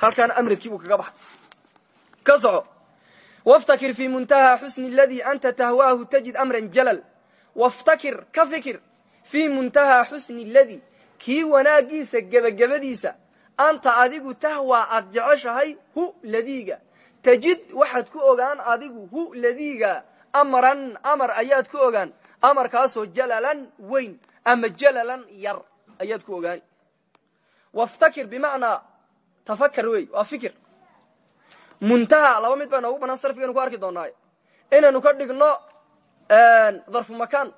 Halkaana amradkii buu kaga baxay. Ka waftakir fi muntaha xusni aladii anta tahwaahu tajid amran jalal. Waftakir ka fikir. Fii muntahaa xusni aladii kii wanaagiisa gebagabadiisa anta adigu tahwaa aad jeceshahay hu ladiiga tajid waxaad ku ogaan adigu hu ladiiga. Amran amar ayaad ku ogaan. Amarkaasoo jalalan weyn ama jalalan yar ayaad ku ogaani waftakir bimacnaa tafakar wey waa fikir. Muntaha laba mid baa noogu banaan sarfigaynu ku arki doonaaye inaynu ka dhigno dharfu makaan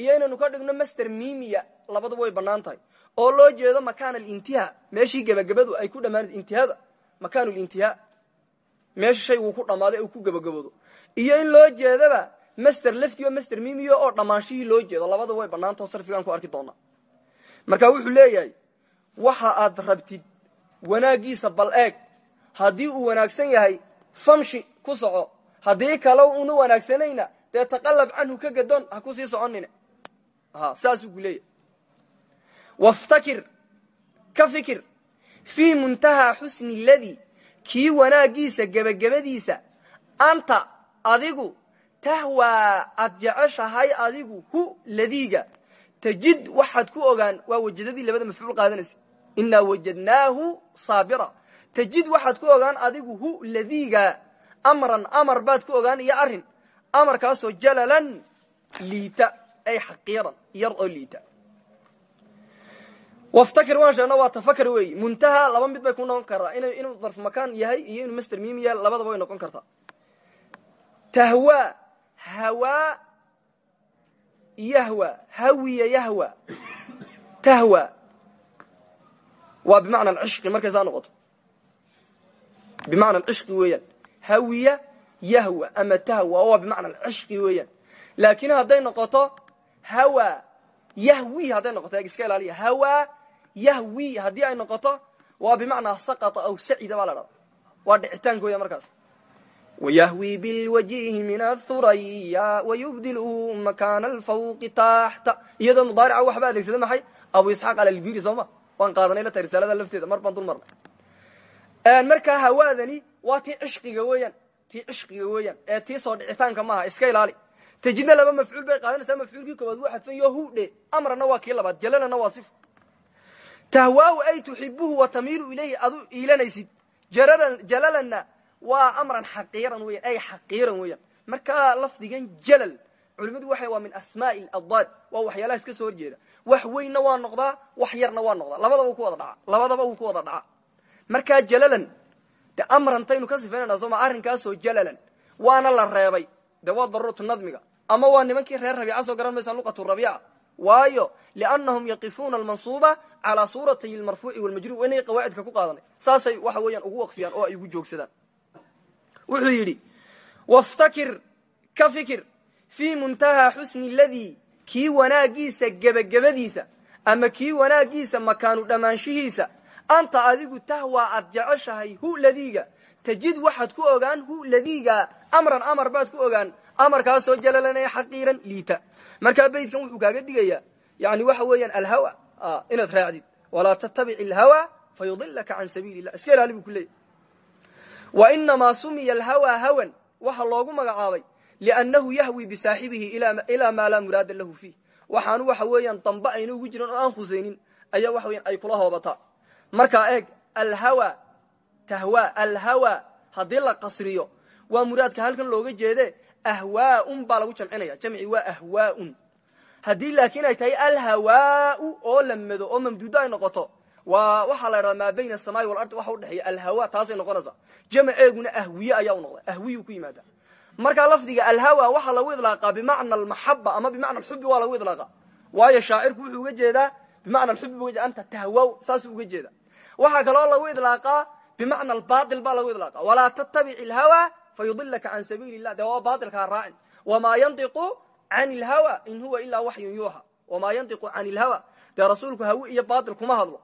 iyo inaynu ka dhigno master mimiya labaduba way bannaan tahay. Oo loo jeedo makaan alintihaa meeshii gebagabadu ay ku dhammaanad intihada makaan lintihaa meesha shayguu ku dhammaaday uu ku gebagaboodo. Iyo in loo jeedaba master lafti o master mimiyo oo dhammaanshihii loo jeedo labadaba way banaantao sarfigaan ku arki doonaa. Marka wuxuu leeyahay waxa aad rabtid wanaagiisa bal eeg. Haddii uu wanaagsan yahay famshi ku soco. Haddii kale una wanaagsanayna dee taqalab canhu ka gadoon ha ku sii soconine. Saasuu ku leeyahy waftakir ka fikir fii muntahaa xusni ladii kii wanaagiisa gebagabadiisa anta adigu tahwaa aad jeceshahay adigu hu ladiiga tajid waxaad ku ogaan waa wajadadii labada mafcuul qaadanaysa. Inaa wajadnaahu saabira. Tajid waxaad ku ogaan adigu hu ladiiga amran amar baad ku ogaan iyo arrin. Amarkaasoo jalalan liita ay xaqiiran yar oo liita waftakir waan sheegno waa tafakar weeyi muntaha laba mid bay ku noqon kartaa inuu darf makaan yahay iyo inuu master miim yahay labadaba way noqon kartaa tahwa hawaa yahwa hawiya yahwa tahwa waa bimacna alcishqi markay saa noqoto bimacna alcishqi weeyaan hawiya yahwa ama tahwa waa bimacna alcishqi weeyaan laakiin hadday noqoto hawa yahwi hadday noqoto iska ilaaliya hawa yahwi haddii ay noqoto waa bimacnaa saqata aw sacida baa la dhahda waa dhicitaanka weya markaas. Wyahwi bilwajihi min athuraya wayubdilu makana alfawqi taxta iyadoo mudaarica waxba adeegsada maxay? Abu isxaaq alalbiri soo ma? Waan qaadanay lata risaalada lafteeda mar baan dul marnay. Markaa hawaadani waa tii cishqiga weeyaan tii cishqiga weeyaan ee tii soo dhicitaanka maaha iska ilaali. Tajidna laba mafcuul bay qaadanaysaa mafcuulkii koowaad waa xadfan yo hudhe amrana waa kii labaad jalalana waa sif tahwaahu ay tuxibuhu wa tamiilu ilayhi adu iilanaysid. Jalalana waa amran xaqiiran weyan ay xaqiiran weeyaan. Markaa lafdigan jalal culimadu waxay waa min asmaai adaad waa waxyaalaha iska soo horjeeda. Wax weynna waa noqdaa wax yarna waa noqdaa. Labadaba ku wada dhaca labadaba uu ku wada dhaca markaa jalalan de amrantaynu ka sifaynayna sooma arrinkaasoo jalalan waana la reebay. De waa daruuratu nadmiga ama waa nimankii reer rabiica soo garan maysaa luqatu rabiica waayo liannahum yaqifuuna almansuuba calaa suuratay lmarfuuci walmajruur waa inay qawaacidka ku qaadanay. Saasay waxa weeyaan ugu waqfiyaan oo ay ugu joogsadaan. Wuxuu yidhi waftakir ka fikir fii muntahaa xusni ladii kii wanaagiisa gebagabadiisa ama kii wanaagiisa makaanu dhammaanshihiisa anta adigu tahwaa aad jeceshahay hu ladiiga tajid waxaad ku ogaan hu ladiiga amran amar baad ku ogaan amarkaasoo jalalan ee xaqiiran liita. Markaa beydkan wuxuu kaaga digayaa yani waxa weeyaan alhawa inaad raacdid. Walaa tattabic alhawa fayudilaka can sabiili illah iska ilaali buu ku leeyahy wa inamaa sumiya alhawaa hawan waxa loogu magacaabay liannahu yahwi bisaaxibihi ilaa maa laa muraada lahu fiih. Waxaanu waxa weeyaan dambe ayna ugu jiran oo aan khusaynin ayaa waxa weyan ay kula hoobataa markaa eeg alhawa tahwa alhawa haddii la qasriyo waa muraadka halkan looga jeede ahwaaun baa lagu jamcinaya. Jamci waa ahwaaun. Haddii laakiin ay tahay alhawaau oo la mado oo mamduudo ay noqoto waa waxaa la idhahdaa maa bayna asamaai walardi waxa udhexeeya alhawa taasay noqonaysaa jamaceeguna ahwiye ayaa u noqda ahwiyu ku yimaada markaa lafdiga alhawa waxaa lagu idlaaqaa bimacna almaxaba ama bimacna alxubi waa lagu idlaaqa. Waayo shaacirku wuxuu uga jeedaa bimacna alxubi anta tahwaw saasuu uga jeeda waxaa kaloo lagu idlaaqaa bimacna albail baa lagu idlaaqa. Walaa tattabic alhawa fayudilaka can sabiili llah dee waa bailkaa raacin wamaa yantiqu can ilhawa in huwa ilaa waxyun yuuxa wamaa yantiqu can ilhawa dee rasuulku hawi iyo bail kuma hadlo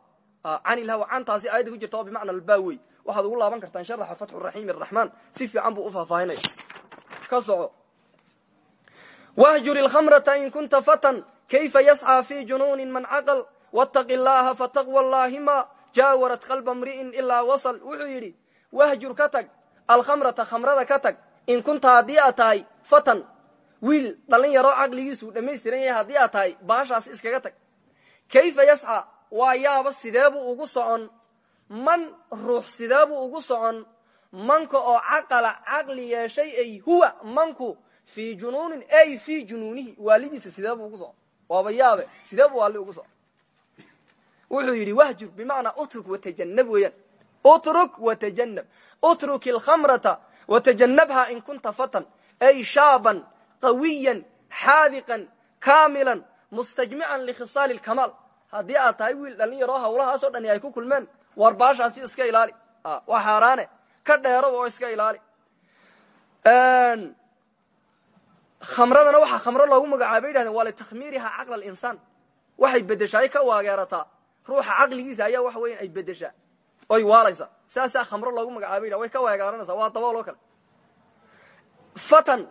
can ilhawa cantaasi aayadda ku jirta oo bimacna alba wey waxaad ugu laaban kartaan sharaxa fatxu raxiim araxmaan si fiican buu u faahfaahinaya ka soco wahjur ilkhamrata in kunta fatan kayfa yascى fi junuuni man caql wاtaqi llaha fataqwa llahima jaawarat qalba mri'in ilaa wasl wuxuu yidhi wahjur ka tag alkhamrata khamrada ka tag in kunta haddii aad tahay fatan wiil dhallin yaroo caqligiisuu dhammaystiran yahay haddii aad tahay baashaasi iskaga tag. Kayfa yascى waa yaaba sideebuu ugu socon? Man ruux sideebuu ugu socon? Manka oo caqala caqli yeeshay ay huwa manku fii junuunin ay fii junuunihi waalidiisa sideebuu ugu socon? Waaba yaabe sideebuu waali ugu socon? Wuxuu yidhi wahjur bimacnaa utruk watajanab weeyaan utruk watajanab utruk ilkhamrata watajanabha in kunta fatan. Ay shaaban qawiyan xaadiqan kaamilan mustajmican likhisaali lkamaal haddii aad tahay wiil dhallin yaroo hawlahaasoo dhani ay ku kulmeen war baashaasi iska ilaali. Waa xaaraane ka dheeraba oo iska ilaali. Khamradana waxaa khamro loogu magacaaba yidhahdeen waa litakhmiiriha caqla alinsaan. Waxay bedeshaay ka waageerataa ruuxa caqligiisa ayaa waxa ay bedeshaa oy waalaysa. Saasaa khamro loogu magacaaba yidhah way ka waageeranaysaa waa dabool oo kale. Fatan.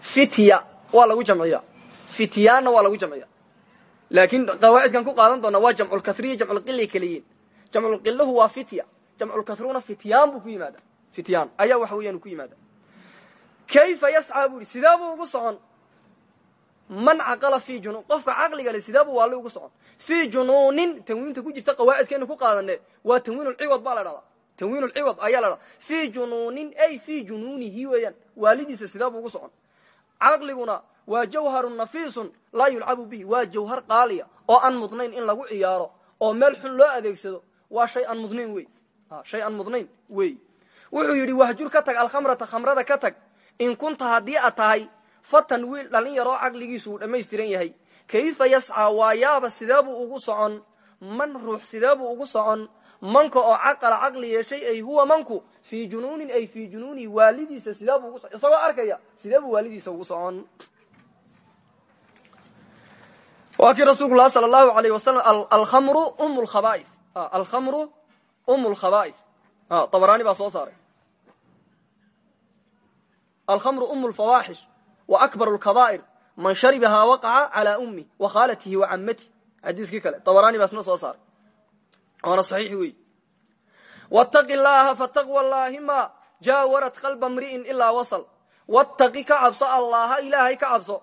Fitya waa lagu jamciya fityaanna waa lagu jamciya laakiin qawaacidkan ku qaadan doona waa jamculkasriya jamculqili keliyiin jamculqilahu waa fitya. Jamculkasruna fityaan buu ku yimaada fityaan. Ayaa waxa weeyaan ku yimaada kayfa yascaa bu ihi sidee buu ugu socon man caqala fi junuun qofka caqliga le sidee buu waali ugu socon. Fii junuunin tanwiinta ku jirta qawaacidkeenu ku qaadane waa tanwiin ciwad baa la dhahdaa. Tanwiin ciwad ayaa la dhahdaa. Fii junuunin ay fii junuunihi weeyaan. Waalidiisa sidee buu ugu socon. Caqliguna waa jawharun nafiisun laa yulcabu bihi. Waa jawhar qaaliya oo aan mudnayn in lagu ciyaaro oo meel xun loo adeegsado. Waa shay aan mudnayn wey shay aan mudnayn wey wuxuu yidhi wahjur ka tag alkhamrata khamrada ka tag. In kunta haddii tahay fatan wiil dhalin yaroo caqligiisu uu dhammaystiran yahay. Kayfa yascaa waa yaaba sideebuu ugu socon? Man ruux sideebuu ugu socon? Manka oo caqala caqli yeeshay ay huwa manku? Fii junuunin ay fii junuunihi waalidiisa sideebuu ugu socon? Isagoo arkaya sideebuu waalidiisa ugu socon? Waa kii rasuulku lah sala allahu alayh wasalam alkhamru um lkhaba'is alkhamru um lkhaba'is dabaraani baa soo saaray. Alkhamru um lfawaaxish wa akbar lkabaa'ir man sharibahaa waqaca calaa ummi wa khaalatihi wa cammatihi xadiiskii kale dabaraani baa isna soo saaray waana saxiix weyi wtaqi llaaha fataqwa llaahi ma jaawarat qalba mri'in ilaa wasal wattaqi ka cabso allaaha ilaahay ka cabso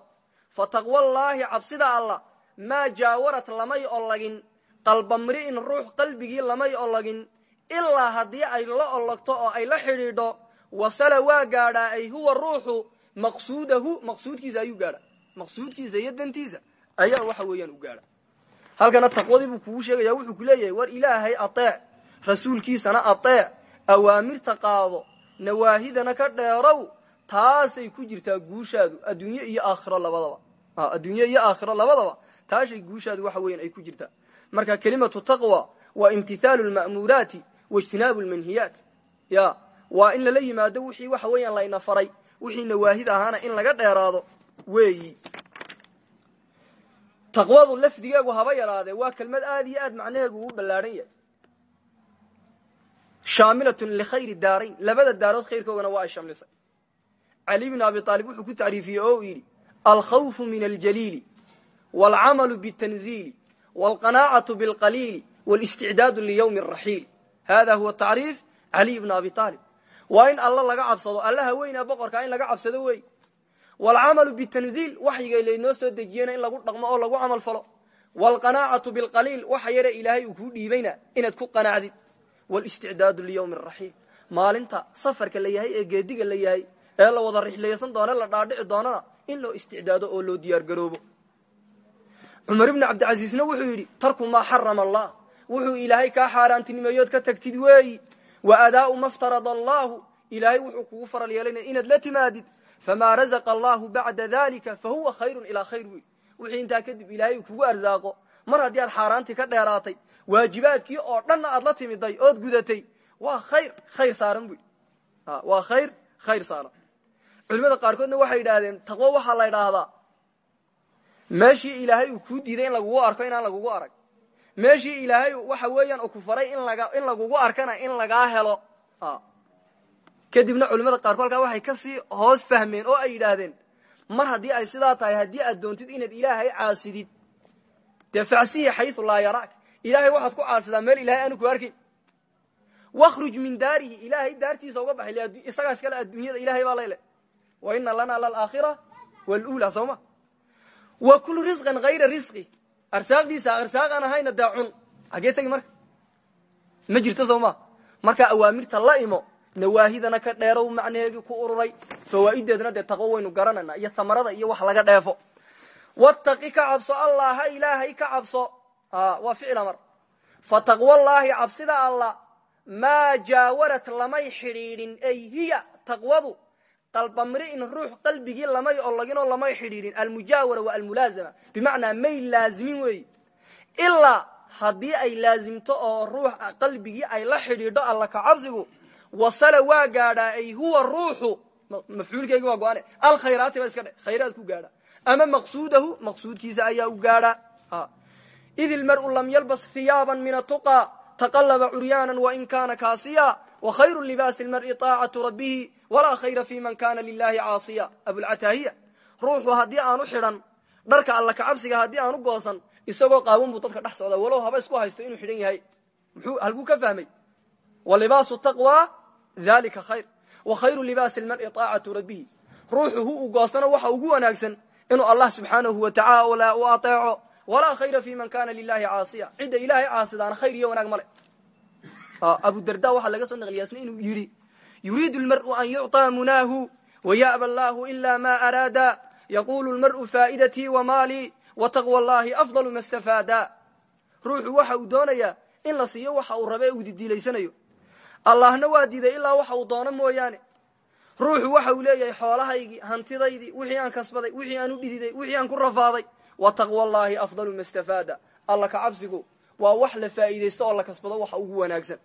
fataqwa llaahi cabsida alla maa jaawarat lamay ologin qalba mri'in ruux qalbigii lamay ologin ilaa haddii ay la ologto oo ay la xidhiidho wasala waa gaadhaa ay maqsuudahu maqsuudkiisa ayuu gaadha. Maqsuudkiisa iyo dantiisa ayaa waxa weeyaan u gaadha. Halkana taqwadii buu kugu sheegaya wuxuu ku leeyahay war ilaahay ateec rasuulkiisana ateec awaamirta qaado nawaahidana ka dheerow taasay ku jirtaa guushaadu adduunye iyo aakhiro labadaba. Adduunye iyo aakhiro labadaba taashay guushaadu waxa weyan ay ku jirtaa. Marka kelimatu taqwa waa imtithaalu lma'muuraati waijtinaabu lmanhiyaat ya waa in lala yimaado wixii waxa weeyaan layna faray wixii nawaahid ahaana in laga dheeraado weeyi taqwadu lafdigeegu haba yaraadee waa kelmad aad iyo aad macnaheegu uu ballaadhan yahay. Shaamilatun likhayri daarayn labada daarood khayrkoogana waa ay shamlisay cali bn abi aalib wuxuu ku tacriifiyey oo uu yidhi alkhawfu min aljaliili waalcamalu bitanziili waalqanaacatu bilqaliili walisticdaadu liyowmi araxiil hada huwa tacriif caliy bna abi aalib waa in alla laga cabsado. Allaha weynaa boqorkaa in laga cabsado wey waalcamalu bitanziil waxyiga laynoo soo dejiyena in lagu dhaqmo oo lagu camal falo. Waalqanaacatu bilqaliil waxa yare ilaahay uu kuu dhiibayna inaad ku qanacdid walisticdaadu liyowmi araxiil maalinta safarka la yahay ee geediga la yahay ee la wada rixlaysan doone la dhaadhici doonana in loo isticdaado oo loo diyaar garoobo. Cumar ibni cabdicasiisna wuxuu yidhi tarku maa xarama allah. Wuxuu ilaahay kaa xaaraantinimeeyood ka tagtid weeyi wa adaau ma ftarada allahu ilaahay wuxuu kugu faral yeelanaya inaad la timaadid famaa razaqa allahu bacda dalika fa huwa khayrun ilaa khayr wey wixii intaa kadib ilaahay uu kugu arsaaqo mar haddii aad xaaraantii ka dheeraatay waajibaadkii oo dhanna aad la timiday ood gudatay waa khayr khayr saaran waa khayr khayr saaran culimada qaarkoodna waxay yidhaahdeen taqwo waxaa la ydhaahdaa meeshii ilaahay uu kuu diiday in lagugu arko inaan lagugu arag meeshii ilaahay waxa weeyaan uu ku faray in lagugu arkana in lagaa helo. Kadibna culimada qaarkood halkaa waxay ka sii hoos fahmeen oo ay yidhaahdeen mar haddii ay sidaa tahay haddii aad doontid inaad ilaahay caasidid dee facsihi xayu laa yaraak. Ilahay waxaad ku caasidaa meel ilahay aanu ku arkayn wakhruj min daarihi ilaahay daartiisa uga baxay isagaas kale adduunyada ilahay baa layle wa ina lana lalaakhira wlula soo ma? Wa kul risqan hayra risqi arsaaqdiisa arsaaq aan ahayna dee cun. Hagee tegi marka. Ma jirto soo ma? Markaa awaamirta la imo nawaahidana ka dheerow macnaheegii ku ururay fawaa'ideedna dee taqwo waynu garanayna iyo tamarada iyo wax laga dheefo. Wattaqi ka cabso allaha ilaahay ka cabso. Waa ficil amar. Fataqwallaahi cabsida alla maa jaawarat lamay xidhiidhin ay hiya taqwadu qalba mri'in ruux qalbigii lamay ologinoo lamay xidhiidhin almujaawara wa almulaazama. Bimacnaa may laazimin weeyi ilaa haddii ay laazimto oo ruux qalbigii ay la xidhiidho alla ka cabsigu wasala waa gaadhaa ay huwa ruuxu mafcuulkeygii waa go-ane alkhayraati ba iska dhe khayraad ku gaadha ama maqsuudahu maqsuudkiisa ayaa u gaadha id ilmar'u lam yalbas hiyaaban min atuqaa taqallaba curyaanan wain kaana kaasiya khayru libaasi lmar'i taacatu rabbihi walaa khayra fi man kana lilahi caasiya abulcataahiya ruuxu haddii aanu xidhan dharka alla kacabsiga haddii aanu goosan isagoo qaawan buu dadka dhex socda walow haba isku haysto inuu xidhan yahay muxuu halkuu ka fahmay wa libaasu taqwa dalika khayr wa khayru libaasi lmar'i taacatu rabbihi ruuxu hu uu goostana waxa ugu wanaagsan inuu allah subxaanahu wa tacaala u ateeco walaa khayra fi man kana lilahi caasiya cidda male abu darda waxaa laga soo naqliya inuu yidhi yuriidu lmar'u an yucطaa munaahu waya'ba allahu ila ma araada. Yaqulu lmar'u faa'idatii wamaalii wataqwa allahi afdalu ma stafaada ruuxu waxa uu doonayaa in la siiyo waxa uu rabe uu didiilaysanayo. Allahna waa diiday ilaa waxa uu doono mooyaane. Ruuxu waxa uu leeyahay xoolahaygii hantidaydii wixii aan kasbaday wixii aan u dhididay wixii aan ku rafaaday. Wa taqwa allahi afdalu ma stafaada alla ka cabsigu waa wax la faa'iidaysto oo la kasbado waxa ugu wanaagsan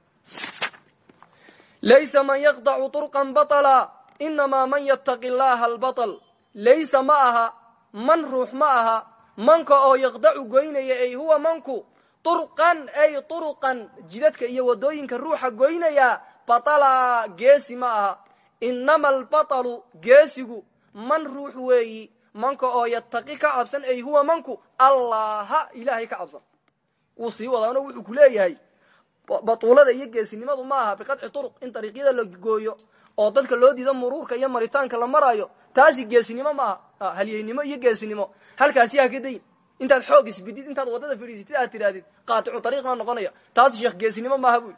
laysa man yaqdacu turqan baطla inamaa man yataqi llaha albaطl laysa ma aha man ruux ma aha manka oo yaqdacu goynaya ay huwa manku turqan ay turuqan jidadka iyo wadooyinka ruuxa goynaya baطla geesi ma aha inama albaطlu geesigu man ruux weeyi manka oo yataqi ka cabsan ay huwa manku allaha ilaahay ka cabsan wuu sii wadaano wuxuu ku leeyahay batuulada iyo geesinimadu ma aha biqadci turuq in dariiqyada la gooyo oo dadka loo diido muruurka iyo maritaanka la maraayo. Taasi geesinimo ma aha. Halyeynimo iyo geesinimo. Halkaasi ha ka dayn intaad xoog isbidid intaad waddada fadhiisatid aad tidhaahdid qaaticu dariiq ma noqonaya. Taasi sheekh geesinimo maaha buy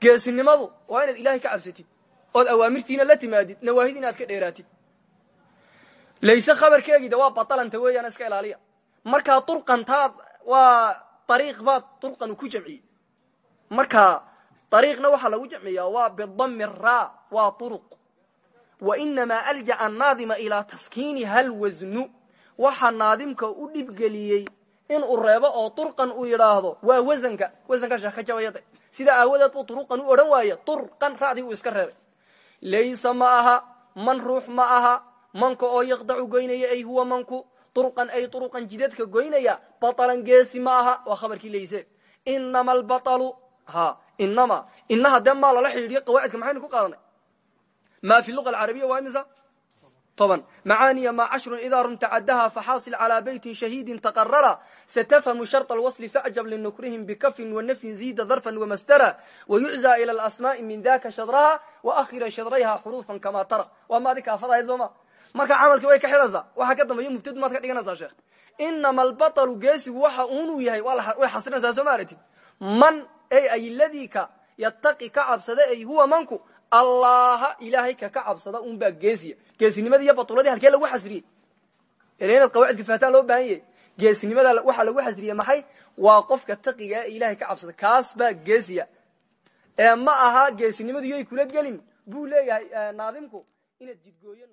geesinimadu waa inaad ilaahay ka cabsatid ood awaamirtiina la timaadid nawaahid inaad ka dheeraatid. Layse khabarkeegida waa batalanta weeyaan iska ilaaliya. Markaa turqantaad waa ariiq baad turqan ku jamciyey marka ariiqna waxaa lagu jamciyaa waa bidami ra waa turuq. Wa inamaa aljaca annaadima ilaa taskiiniha lwasnu waxa naadimka u dhibgeliyey inuu reebo oo turqan uu yidhaahdo waa wasanka wasanka sheekh ka jabayade sidaa aawadeed buu turuqan u odhan waaye turqan racdii uu iska reebay. Laysa ma aha man ruux ma aha manka oo yaqdacu goynaya ay huwa manku turqan ay turuqan jidadka goynaya batalan geesi ma aha waa khabarkii layse. Inama albaطlu ha inama inaha dee maa lala xidhiidhiyo qawaacidka maxaynu ku qaadanay? Ma fi luga alcarabiya waa imisa toban. Macaaniya ma cashrun idaa rum tacadaha faxaasil calaa beytin shahiidin taqarara satafhamu sharط alwasli facjab linukrihim bikafin wanafyin ziida darfan wamastara wayuczaa ila alasmaai min daka shadraha waakhira shadrayha xuruufan kama tara. Waa maadi kaafadahay sooma marka camalkii way ka xidhaysaa. Waxaa ka dambeeya mubtad maad ka dhiganaysaa sheekh. Inama albaطlu geesigu waxa unuu yahay way xasrinaysaa soo ma aratid man ay ay ladika yataqi ka cabsada ay huwa manku allaha ilaahay ka ka cabsada un baa geesiya. Geesinimada iyo batuladii halkee lagu xasriyey ila inaad qawaacidka loo baahan yahay? Geesinimada waxaa lagu xasriyey maxay? Waa qofka taqiga ee ilahay ka cabsada kaas baa geesiya. Ee ma aha geesinimadu yoy kula gelin. Buu leeyahay naadimku inaad jidgooyo